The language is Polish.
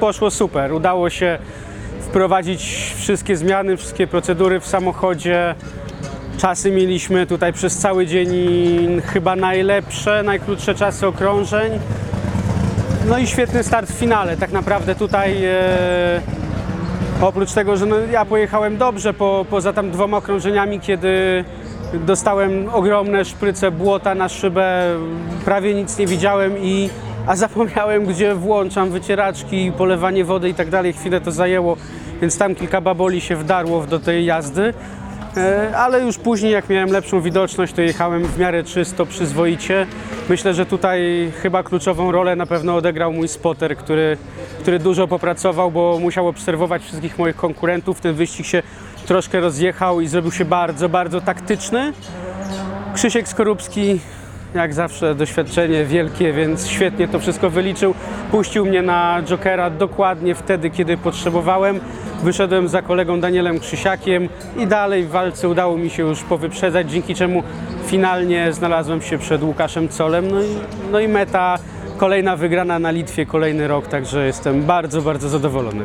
poszło super. Udało się wprowadzić wszystkie zmiany, wszystkie procedury w samochodzie. Czasy mieliśmy tutaj przez cały dzień chyba najlepsze, najkrótsze czasy okrążeń. No i świetny start w finale. Tak naprawdę tutaj e, oprócz tego, że no, ja pojechałem dobrze po, poza tam dwoma okrążeniami, kiedy dostałem ogromne szpryce błota na szybę, prawie nic nie widziałem i a zapomniałem gdzie włączam wycieraczki, polewanie wody i tak dalej. Chwilę to zajęło, więc tam kilka baboli się wdarło do tej jazdy. E, Ale już później, jak miałem lepszą widoczność, to jechałem w miarę czysto, przyzwoicie. Myślę, że tutaj chyba kluczową rolę na pewno odegrał mój spotter, który, który dużo popracował, bo musiał obserwować wszystkich moich konkurentów. Ten wyścig się troszkę rozjechał i zrobił się bardzo, bardzo taktyczny. Krzysiek Skorupski, jak zawsze, doświadczenie wielkie, więc świetnie to wszystko wyliczył. Puścił mnie na Jokera dokładnie wtedy, kiedy potrzebowałem. Wyszedłem za kolegą Danielem Krzysiakiem i dalej w walce udało mi się już powyprzedzać, dzięki czemu finalnie znalazłem się przed Łukaszem Colem. No i, no i meta, kolejna wygrana na Litwie, kolejny rok, także jestem bardzo, bardzo zadowolony.